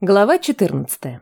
Глава 14.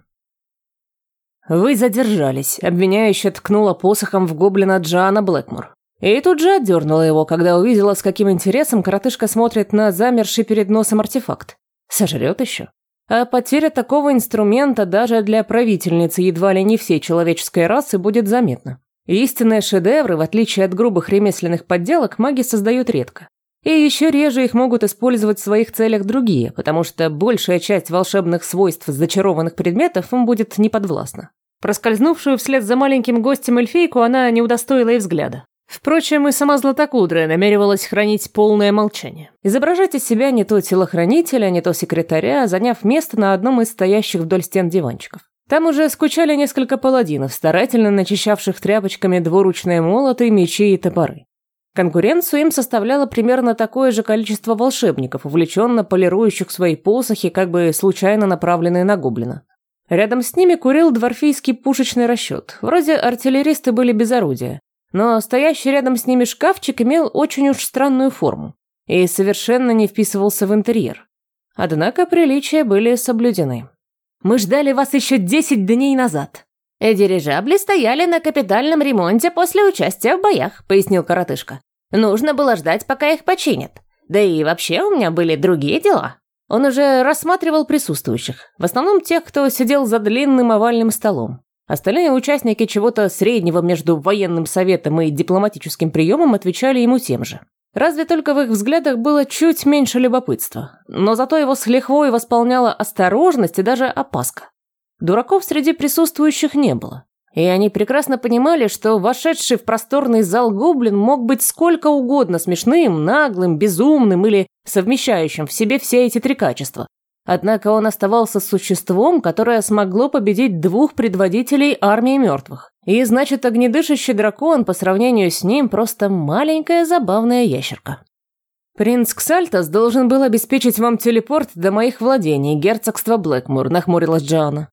Вы задержались, обвиняющая ткнула посохом в гоблина Джоанна Блэкмур. И тут же отдернула его, когда увидела, с каким интересом коротышка смотрит на замерший перед носом артефакт. Сожрет еще. А потеря такого инструмента даже для правительницы едва ли не всей человеческой расы будет заметна. Истинные шедевры, в отличие от грубых ремесленных подделок, маги создают редко. И еще реже их могут использовать в своих целях другие, потому что большая часть волшебных свойств зачарованных предметов им будет неподвластна. Проскользнувшую вслед за маленьким гостем эльфейку она не удостоила и взгляда. Впрочем, и сама Златокудрая намеревалась хранить полное молчание. Изображать из себя не то телохранителя, не то секретаря, заняв место на одном из стоящих вдоль стен диванчиков. Там уже скучали несколько паладинов, старательно начищавших тряпочками двуручные молоты, мечи и топоры. Конкуренцию им составляло примерно такое же количество волшебников, увлеченно полирующих свои посохи, как бы случайно направленные на гоблина. Рядом с ними курил дворфийский пушечный расчет. Вроде артиллеристы были без орудия, но стоящий рядом с ними шкафчик имел очень уж странную форму и совершенно не вписывался в интерьер. Однако приличия были соблюдены. «Мы ждали вас еще десять дней назад», «Э, «Дирижабли стояли на капитальном ремонте после участия в боях», — пояснил коротышка. «Нужно было ждать, пока их починят. Да и вообще у меня были другие дела». Он уже рассматривал присутствующих, в основном тех, кто сидел за длинным овальным столом. Остальные участники чего-то среднего между военным советом и дипломатическим приемом отвечали ему тем же. Разве только в их взглядах было чуть меньше любопытства, но зато его с лихвой восполняла осторожность и даже опаска. Дураков среди присутствующих не было. И они прекрасно понимали, что вошедший в просторный зал гоблин мог быть сколько угодно смешным, наглым, безумным или совмещающим в себе все эти три качества. Однако он оставался существом, которое смогло победить двух предводителей армии мертвых. И значит, огнедышащий дракон по сравнению с ним просто маленькая забавная ящерка. «Принц Ксальтас должен был обеспечить вам телепорт до моих владений, герцогства Блэкмур», – нахмурилась Джоанна.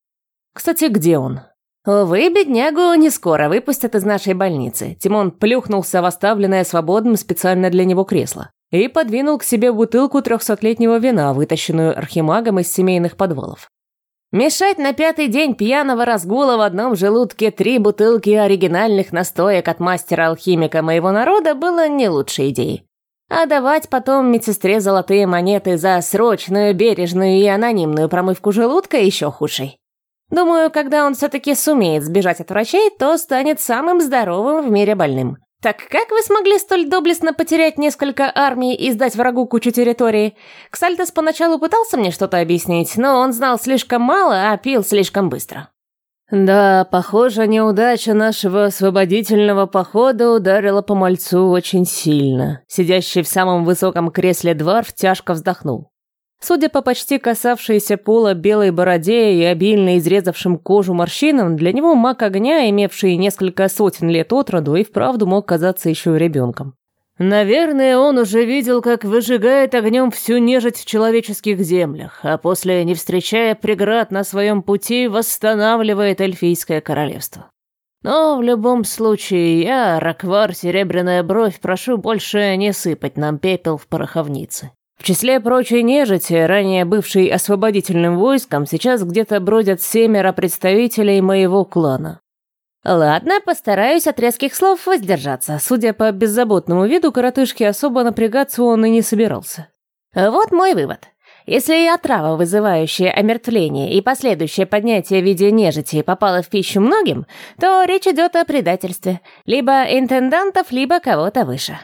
Кстати, где он? Увы, беднягу не скоро выпустят из нашей больницы. Тимон плюхнулся в оставленное свободным специально для него кресло и подвинул к себе бутылку трехсотлетнего вина, вытащенную архимагом из семейных подвалов. Мешать на пятый день пьяного разгула в одном желудке три бутылки оригинальных настоек от мастера-алхимика моего народа было не лучшей идеей. А давать потом медсестре золотые монеты за срочную, бережную и анонимную промывку желудка еще худшей. Думаю, когда он все-таки сумеет сбежать от врачей, то станет самым здоровым в мире больным. Так как вы смогли столь доблестно потерять несколько армий и сдать врагу кучу территории? Ксальтес поначалу пытался мне что-то объяснить, но он знал слишком мало, а пил слишком быстро. Да, похоже, неудача нашего освободительного похода ударила по мальцу очень сильно. Сидящий в самом высоком кресле Дварф тяжко вздохнул. Судя по почти касавшейся пола белой бороде и обильно изрезавшим кожу морщинам, для него маг огня, имевший несколько сотен лет от роду, и вправду мог казаться еще ребенком. Наверное, он уже видел, как выжигает огнем всю нежить в человеческих землях, а после, не встречая преград на своем пути, восстанавливает эльфийское королевство. Но в любом случае, я, Раквар Серебряная Бровь, прошу больше не сыпать нам пепел в пороховнице. В числе прочей нежити, ранее бывшей освободительным войском, сейчас где-то бродят семеро представителей моего клана. Ладно, постараюсь от резких слов воздержаться. Судя по беззаботному виду коротышки, особо напрягаться он и не собирался. Вот мой вывод. Если и отрава, вызывающая омертвление и последующее поднятие в виде нежити попала в пищу многим, то речь идет о предательстве. Либо интендантов, либо кого-то выше.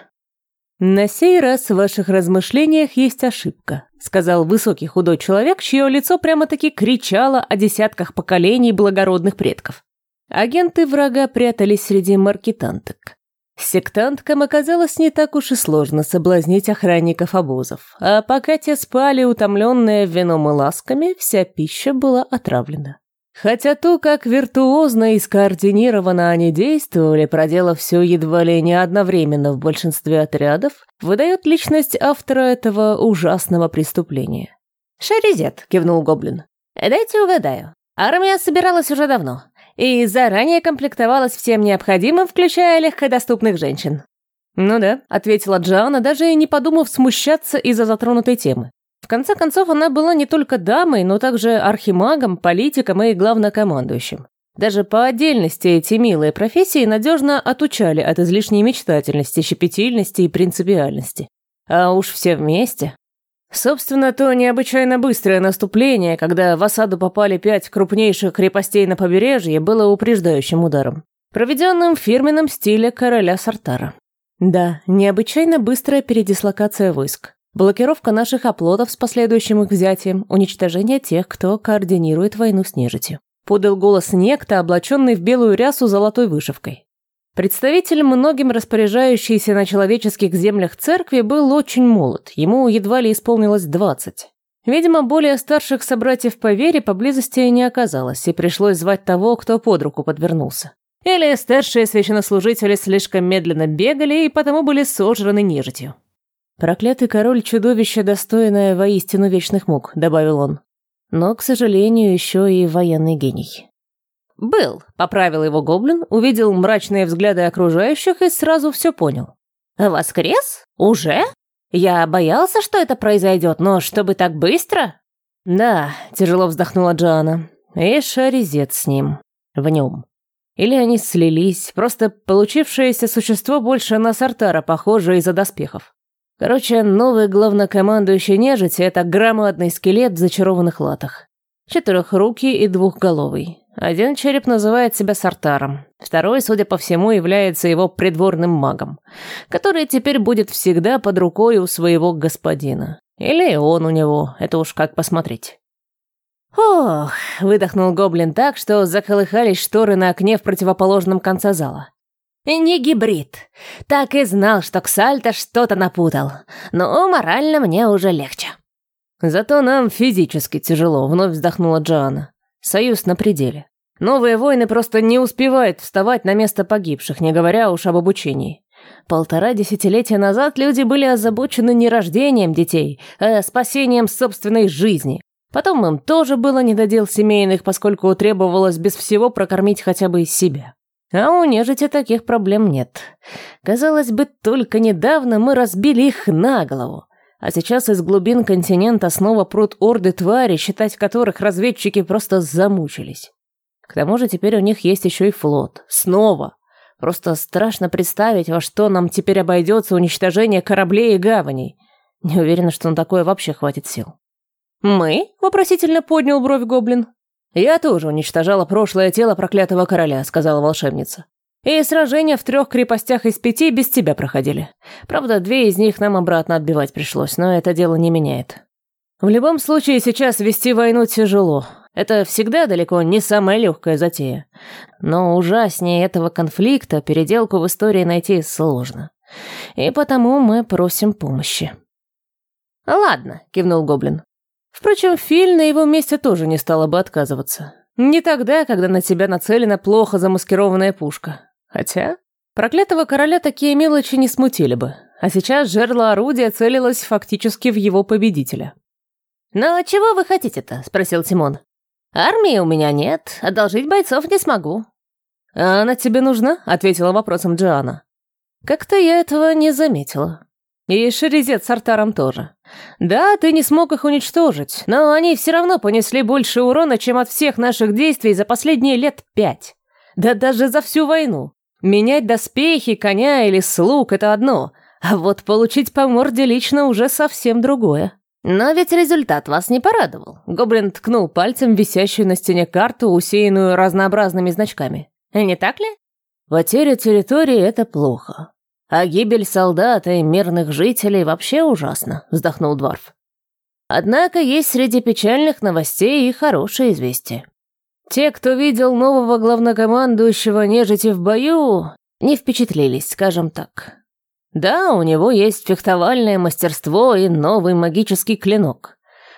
«На сей раз в ваших размышлениях есть ошибка», сказал высокий худой человек, чье лицо прямо-таки кричало о десятках поколений благородных предков. Агенты врага прятались среди маркетанток. Сектанткам оказалось не так уж и сложно соблазнить охранников обозов, а пока те спали, утомленные вином и ласками, вся пища была отравлена. Хотя то, как виртуозно и скоординированно они действовали, проделав все едва ли не одновременно в большинстве отрядов, выдает личность автора этого ужасного преступления. «Шаризет», — кивнул Гоблин. «Дайте угадаю. Армия собиралась уже давно и заранее комплектовалась всем необходимым, включая легкодоступных женщин». «Ну да», — ответила Джоанна, даже и не подумав смущаться из-за затронутой темы. В конце концов, она была не только дамой, но также архимагом, политиком и главнокомандующим. Даже по отдельности эти милые профессии надежно отучали от излишней мечтательности, щепетильности и принципиальности. А уж все вместе. Собственно, то необычайно быстрое наступление, когда в осаду попали пять крупнейших крепостей на побережье, было упреждающим ударом, проведенным в фирменном стиле короля Сартара. Да, необычайно быстрая передислокация войск. Блокировка наших оплотов с последующим их взятием, уничтожение тех, кто координирует войну с нежитью. Подал голос некто, облаченный в белую рясу золотой вышивкой. Представитель, многим распоряжающийся на человеческих землях церкви, был очень молод, ему едва ли исполнилось двадцать. Видимо, более старших собратьев по вере поблизости не оказалось, и пришлось звать того, кто под руку подвернулся. Или старшие священнослужители слишком медленно бегали и потому были сожраны нежитью. «Проклятый король – чудовище, достойное воистину вечных мук», – добавил он. «Но, к сожалению, еще и военный гений». «Был», – поправил его гоблин, увидел мрачные взгляды окружающих и сразу все понял. «Воскрес? Уже? Я боялся, что это произойдет, но чтобы так быстро?» «Да», – тяжело вздохнула Джоанна. «И шаризет с ним. В нем». Или они слились, просто получившееся существо больше на Сартара похоже из-за доспехов. Короче, новый главнокомандующий нежити — это громадный скелет в зачарованных латах. Четырехрукий и двухголовый. Один череп называет себя Сартаром, второй, судя по всему, является его придворным магом, который теперь будет всегда под рукой у своего господина. Или он у него, это уж как посмотреть. «Ох!» — выдохнул гоблин так, что заколыхались шторы на окне в противоположном конце зала. «Не гибрид. Так и знал, что Ксальта что-то напутал. Но морально мне уже легче». «Зато нам физически тяжело», — вновь вздохнула Джоанна. «Союз на пределе. Новые войны просто не успевают вставать на место погибших, не говоря уж об обучении. Полтора десятилетия назад люди были озабочены не рождением детей, а спасением собственной жизни. Потом им тоже было недодел семейных, поскольку требовалось без всего прокормить хотя бы себя. А у нежити таких проблем нет. Казалось бы, только недавно мы разбили их на голову. А сейчас из глубин континента снова прут орды твари, считать которых разведчики просто замучились. К тому же теперь у них есть еще и флот. Снова. Просто страшно представить, во что нам теперь обойдется уничтожение кораблей и гаваней. Не уверена, что на такое вообще хватит сил. «Мы?» — вопросительно поднял бровь гоблин. «Я тоже уничтожала прошлое тело проклятого короля», — сказала волшебница. «И сражения в трех крепостях из пяти без тебя проходили. Правда, две из них нам обратно отбивать пришлось, но это дело не меняет. В любом случае, сейчас вести войну тяжело. Это всегда далеко не самая легкая затея. Но ужаснее этого конфликта переделку в истории найти сложно. И потому мы просим помощи». «Ладно», — кивнул Гоблин. Впрочем, Филь на его месте тоже не стала бы отказываться. Не тогда, когда на тебя нацелена плохо замаскированная пушка. Хотя, проклятого короля такие мелочи не смутили бы. А сейчас жерло орудия целилось фактически в его победителя. «Но чего вы хотите-то?» – спросил Тимон. «Армии у меня нет, одолжить бойцов не смогу». «А она тебе нужна?» – ответила вопросом Джоанна. «Как-то я этого не заметила. И Шерезет с Артаром тоже. Да, ты не смог их уничтожить, но они все равно понесли больше урона, чем от всех наших действий за последние лет пять. Да даже за всю войну. Менять доспехи, коня или слуг – это одно, а вот получить по морде лично уже совсем другое. Но ведь результат вас не порадовал. Гоблин ткнул пальцем висящую на стене карту, усеянную разнообразными значками. Не так ли? Потеря территории – это плохо. А гибель солдат и мирных жителей вообще ужасно, вздохнул Дворф. Однако есть среди печальных новостей и хорошие известия. Те, кто видел нового главнокомандующего нежити в бою, не впечатлились, скажем так. Да, у него есть фехтовальное мастерство и новый магический клинок.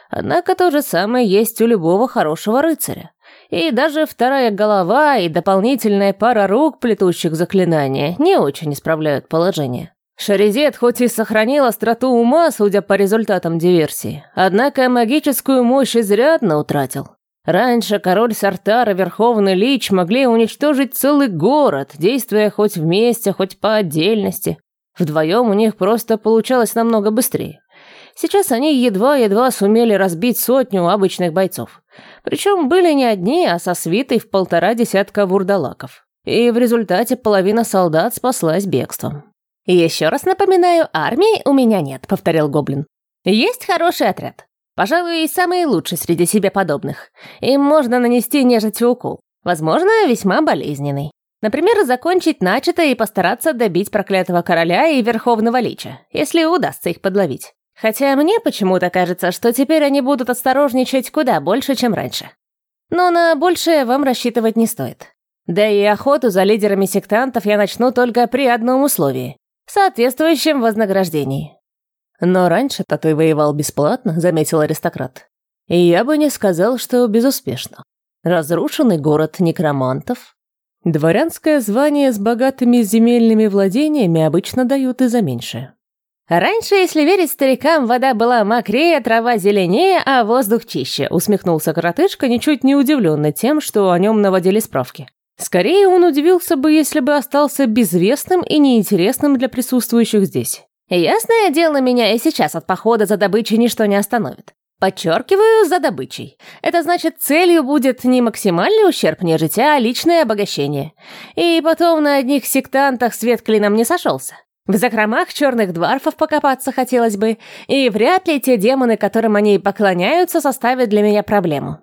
Однако то же самое есть у любого хорошего рыцаря. И даже вторая голова и дополнительная пара рук, плетущих заклинания, не очень исправляют положение. Шаризет хоть и сохранил остроту ума, судя по результатам диверсии, однако магическую мощь изрядно утратил. Раньше король Сартар и Верховный Лич могли уничтожить целый город, действуя хоть вместе, хоть по отдельности. Вдвоем у них просто получалось намного быстрее. Сейчас они едва-едва сумели разбить сотню обычных бойцов. Причем были не одни, а со свитой в полтора десятка вурдалаков. И в результате половина солдат спаслась бегством. «Еще раз напоминаю, армии у меня нет», — повторил Гоблин. «Есть хороший отряд. Пожалуй, и самый лучший среди себе подобных. Им можно нанести нежити укол. Возможно, весьма болезненный. Например, закончить начатое и постараться добить проклятого короля и верховного лича, если удастся их подловить. Хотя мне почему-то кажется, что теперь они будут осторожничать куда больше, чем раньше. Но на большее вам рассчитывать не стоит. Да и охоту за лидерами сектантов я начну только при одном условии — соответствующем вознаграждении. Но раньше-то ты воевал бесплатно, заметил аристократ. И я бы не сказал, что безуспешно. Разрушенный город некромантов. Дворянское звание с богатыми земельными владениями обычно дают и за меньшее. «Раньше, если верить старикам, вода была мокрее, трава зеленее, а воздух чище», усмехнулся коротышка, ничуть не удивленный тем, что о нем наводили справки. Скорее, он удивился бы, если бы остался безвестным и неинтересным для присутствующих здесь. «Ясное дело, меня и сейчас от похода за добычей ничто не остановит. Подчеркиваю, за добычей. Это значит, целью будет не максимальный ущерб нежити, а личное обогащение. И потом на одних сектантах свет клином не сошелся. В закромах черных дворфов покопаться хотелось бы, и вряд ли те демоны, которым они поклоняются, составят для меня проблему.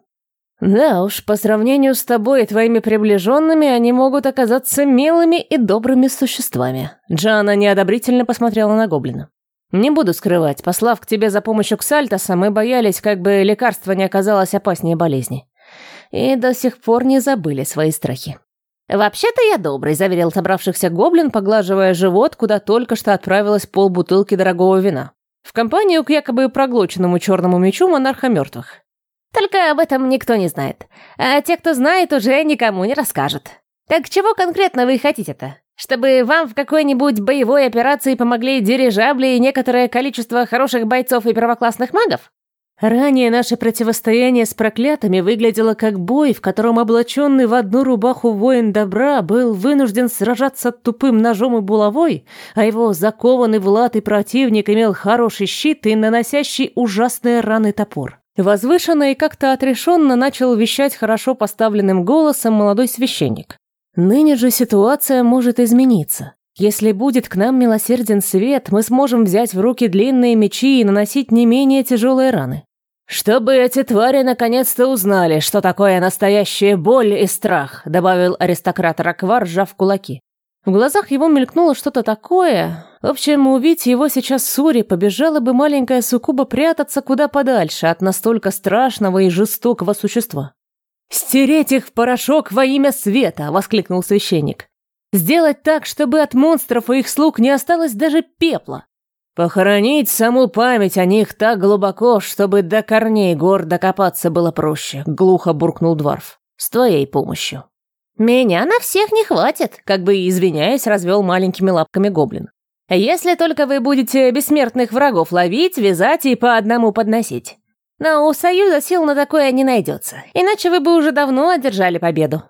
Да уж, по сравнению с тобой и твоими приближенными, они могут оказаться милыми и добрыми существами. Джана неодобрительно посмотрела на гоблина. Не буду скрывать, послав к тебе за помощью Ксальтоса, мы боялись, как бы лекарство не оказалось опаснее болезни. И до сих пор не забыли свои страхи. «Вообще-то я добрый», — заверил собравшихся гоблин, поглаживая живот, куда только что отправилась полбутылки дорогого вина. В компанию к якобы проглоченному черному мечу монарха мертвых. «Только об этом никто не знает. А те, кто знает, уже никому не расскажут. Так чего конкретно вы хотите-то? Чтобы вам в какой-нибудь боевой операции помогли дирижабли и некоторое количество хороших бойцов и первоклассных магов?» Ранее наше противостояние с проклятыми выглядело как бой, в котором облаченный в одну рубаху воин добра был вынужден сражаться тупым ножом и булавой, а его закованный в латы противник имел хороший щит и наносящий ужасные раны топор. Возвышенно и как-то отрешенно начал вещать хорошо поставленным голосом молодой священник. Ныне же ситуация может измениться. Если будет к нам милосерден свет, мы сможем взять в руки длинные мечи и наносить не менее тяжелые раны. «Чтобы эти твари наконец-то узнали, что такое настоящая боль и страх», добавил аристократ Раквар, сжав кулаки. В глазах его мелькнуло что-то такое. В общем, увидеть его сейчас Сури, побежала бы маленькая суккуба прятаться куда подальше от настолько страшного и жестокого существа. «Стереть их в порошок во имя света!» — воскликнул священник. Сделать так, чтобы от монстров и их слуг не осталось даже пепла. Похоронить саму память о них так глубоко, чтобы до корней гор докопаться было проще, глухо буркнул Дварф. С твоей помощью. Меня на всех не хватит, как бы извиняясь, развел маленькими лапками гоблин. Если только вы будете бессмертных врагов ловить, вязать и по одному подносить. Но у Союза сил на такое не найдется, иначе вы бы уже давно одержали победу.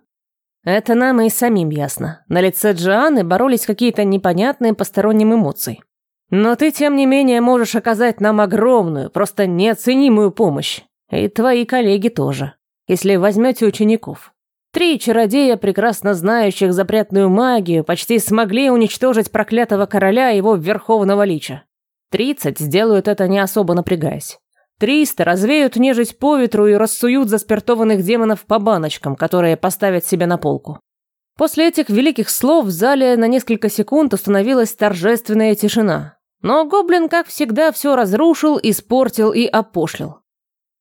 Это нам и самим ясно. На лице Джоанны боролись какие-то непонятные посторонним эмоции. Но ты, тем не менее, можешь оказать нам огромную, просто неоценимую помощь. И твои коллеги тоже, если возьмете учеников. Три чародея, прекрасно знающих запретную магию, почти смогли уничтожить проклятого короля и его верховного лича. Тридцать сделают это не особо напрягаясь. Триста развеют нежить по ветру и рассуют заспиртованных демонов по баночкам, которые поставят себе на полку. После этих великих слов в зале на несколько секунд установилась торжественная тишина. Но гоблин, как всегда, все разрушил, испортил и опошлил.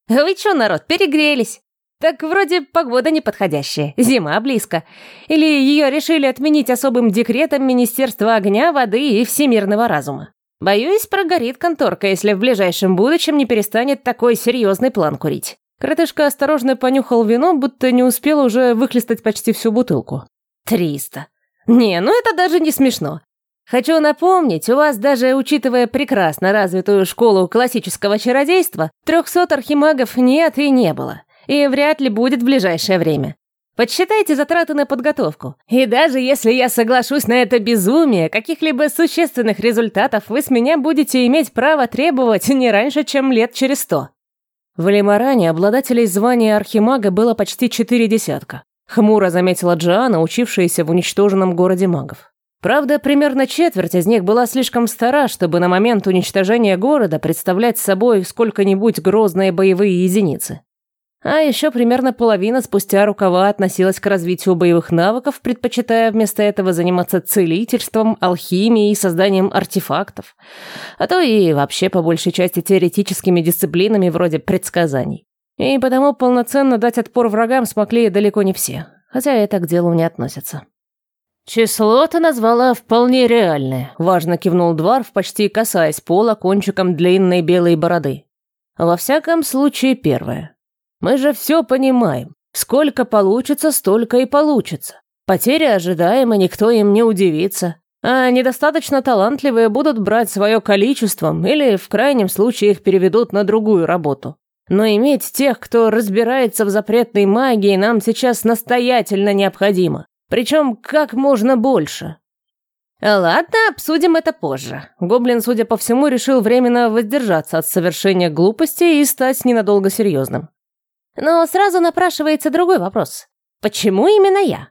«Вы чё, народ, перегрелись? Так вроде погода неподходящая, зима близко. Или ее решили отменить особым декретом Министерства огня, воды и всемирного разума. Боюсь, прогорит конторка, если в ближайшем будущем не перестанет такой серьезный план курить. Кротышка осторожно понюхал вино, будто не успел уже выхлестать почти всю бутылку. «Триста. Не, ну это даже не смешно. Хочу напомнить, у вас даже, учитывая прекрасно развитую школу классического чародейства, трехсот архимагов нет и не было, и вряд ли будет в ближайшее время. Подсчитайте затраты на подготовку. И даже если я соглашусь на это безумие, каких-либо существенных результатов вы с меня будете иметь право требовать не раньше, чем лет через сто. В Лимаране обладателей звания архимага было почти четыре десятка. Хмуро заметила Джоанна, учившаяся в уничтоженном городе магов. Правда, примерно четверть из них была слишком стара, чтобы на момент уничтожения города представлять собой сколько-нибудь грозные боевые единицы. А еще примерно половина спустя рукава относилась к развитию боевых навыков, предпочитая вместо этого заниматься целительством, алхимией и созданием артефактов. А то и вообще по большей части теоретическими дисциплинами вроде предсказаний. И потому полноценно дать отпор врагам смогли далеко не все, хотя это к делу не относится. «Число ты назвала вполне реальное», — важно кивнул Дварф, почти касаясь пола кончиком длинной белой бороды. «Во всяком случае, первое. Мы же все понимаем. Сколько получится, столько и получится. Потери ожидаемы, никто им не удивится. А недостаточно талантливые будут брать свое количеством или, в крайнем случае, их переведут на другую работу. Но иметь тех, кто разбирается в запретной магии, нам сейчас настоятельно необходимо. Причем как можно больше. Ладно, обсудим это позже. Гоблин, судя по всему, решил временно воздержаться от совершения глупости и стать ненадолго серьезным. Но сразу напрашивается другой вопрос. Почему именно я?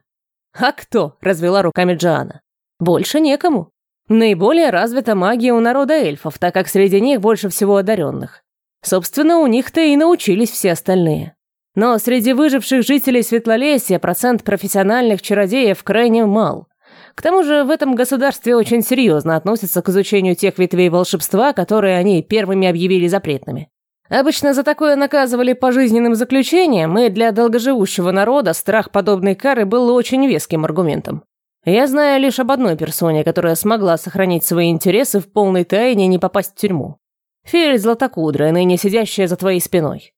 А кто? Развела руками Джоанна. Больше некому. Наиболее развита магия у народа эльфов, так как среди них больше всего одаренных. Собственно, у них-то и научились все остальные. Но среди выживших жителей Светлолесья процент профессиональных чародеев крайне мал. К тому же в этом государстве очень серьезно относятся к изучению тех ветвей волшебства, которые они первыми объявили запретными. Обычно за такое наказывали пожизненным заключением, и для долгоживущего народа страх подобной кары был очень веским аргументом. Я знаю лишь об одной персоне, которая смогла сохранить свои интересы в полной тайне и не попасть в тюрьму. Фель Златокудрая, ныне сидящая за твоей спиной.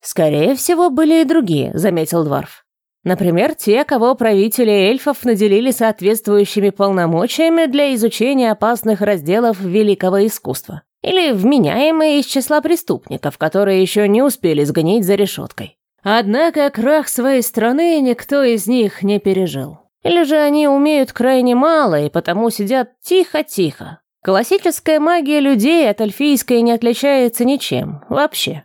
«Скорее всего, были и другие», — заметил Дварф. «Например, те, кого правители эльфов наделили соответствующими полномочиями для изучения опасных разделов великого искусства. Или вменяемые из числа преступников, которые еще не успели сгонить за решеткой. Однако крах своей страны никто из них не пережил. Или же они умеют крайне мало и потому сидят тихо-тихо. Классическая магия людей от альфийской не отличается ничем, вообще.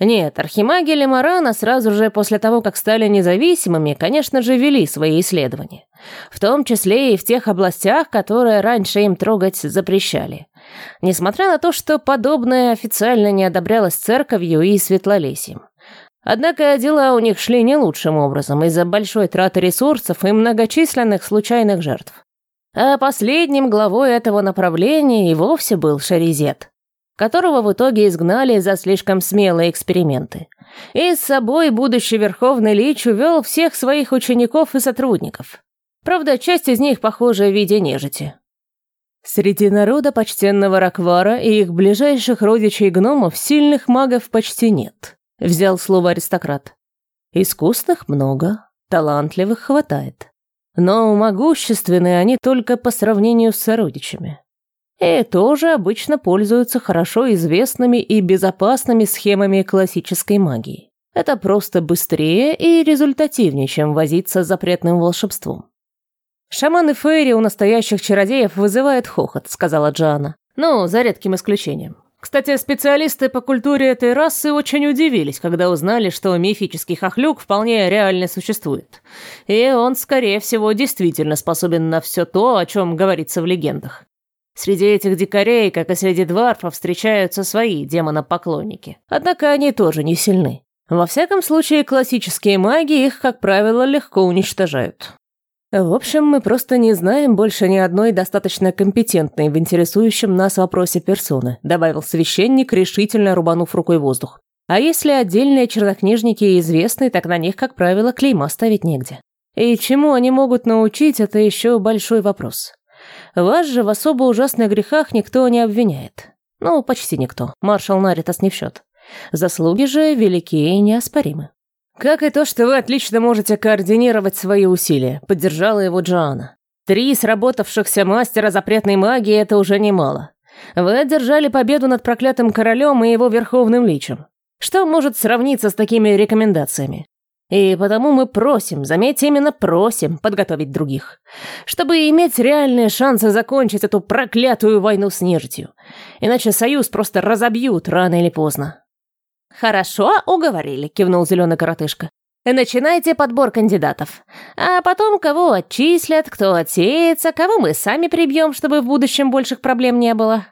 Нет, архимаги Лемарана сразу же после того, как стали независимыми, конечно же, вели свои исследования. В том числе и в тех областях, которые раньше им трогать запрещали. Несмотря на то, что подобное официально не одобрялось церковью и светлолесьем. Однако дела у них шли не лучшим образом из-за большой траты ресурсов и многочисленных случайных жертв. А последним главой этого направления и вовсе был Шаризет, которого в итоге изгнали за слишком смелые эксперименты. И с собой будущий Верховный Лич увел всех своих учеников и сотрудников. Правда, часть из них, похоже, в виде нежити. Среди народа почтенного Раквара и их ближайших родичей-гномов сильных магов почти нет, взял слово аристократ. Искусных много, талантливых хватает. Но могущественные они только по сравнению с сородичами. И тоже обычно пользуются хорошо известными и безопасными схемами классической магии. Это просто быстрее и результативнее, чем возиться с запретным волшебством. «Шаманы Фейри у настоящих чародеев вызывают хохот», — сказала Джоанна. «Ну, за редким исключением. Кстати, специалисты по культуре этой расы очень удивились, когда узнали, что мифический хохлюк вполне реально существует. И он, скорее всего, действительно способен на все то, о чем говорится в легендах. Среди этих дикарей, как и среди дварфов, встречаются свои демонопоклонники. Однако они тоже не сильны. Во всяком случае, классические маги их, как правило, легко уничтожают. В общем, мы просто не знаем больше ни одной достаточно компетентной в интересующем нас вопросе персоны, добавил священник, решительно рубанув рукой воздух. А если отдельные чернокнижники известны, так на них, как правило, клейма ставить негде. И чему они могут научить, это еще большой вопрос. Вас же в особо ужасных грехах никто не обвиняет. Ну, почти никто. Маршал Наритас не в счет. Заслуги же великие и неоспоримы. «Как и то, что вы отлично можете координировать свои усилия», — поддержала его Джоанна. «Три сработавшихся мастера запретной магии — это уже немало. Вы одержали победу над проклятым королем и его верховным личем. Что может сравниться с такими рекомендациями? И потому мы просим, заметьте, именно просим подготовить других, чтобы иметь реальные шансы закончить эту проклятую войну с нежитью. Иначе Союз просто разобьют рано или поздно. «Хорошо, уговорили», — кивнул зеленый коротышка. «Начинайте подбор кандидатов. А потом кого отчислят, кто отсеется, кого мы сами прибьем, чтобы в будущем больших проблем не было».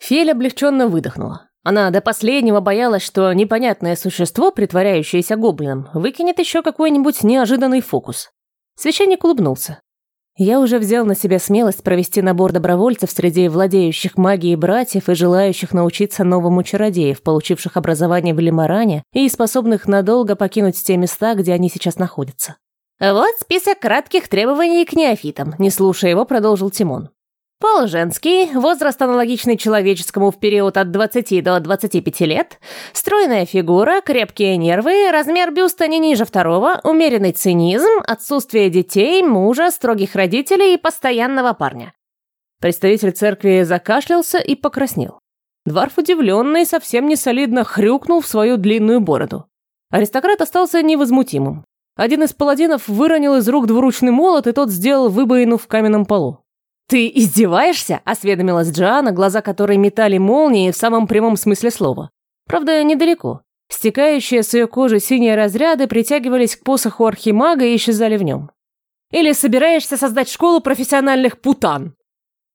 Фель облегченно выдохнула. Она до последнего боялась, что непонятное существо, притворяющееся гоблином, выкинет еще какой-нибудь неожиданный фокус. Священник улыбнулся. Я уже взял на себя смелость провести набор добровольцев среди владеющих магией братьев и желающих научиться новому чародеев, получивших образование в Лимаране и способных надолго покинуть те места, где они сейчас находятся. «Вот список кратких требований к неофитам», — не слушая его, продолжил Тимон. Пол женский, возраст аналогичный человеческому в период от 20 до 25 лет, стройная фигура, крепкие нервы, размер бюста не ниже второго, умеренный цинизм, отсутствие детей, мужа, строгих родителей и постоянного парня. Представитель церкви закашлялся и покраснел. Дварф удивленный совсем не солидно хрюкнул в свою длинную бороду. Аристократ остался невозмутимым. Один из паладинов выронил из рук двуручный молот, и тот сделал выбоину в каменном полу. «Ты издеваешься?» – осведомилась Джоанна, глаза которой метали молнии в самом прямом смысле слова. Правда, недалеко. Стекающие с ее кожи синие разряды притягивались к посоху архимага и исчезали в нем. «Или собираешься создать школу профессиональных путан?»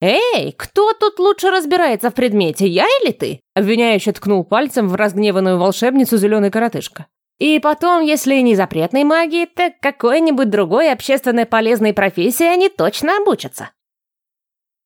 «Эй, кто тут лучше разбирается в предмете, я или ты?» Обвиняюще ткнул пальцем в разгневанную волшебницу зеленый коротышка. «И потом, если не запретной магии, так какой-нибудь другой общественно полезной профессии они точно обучатся».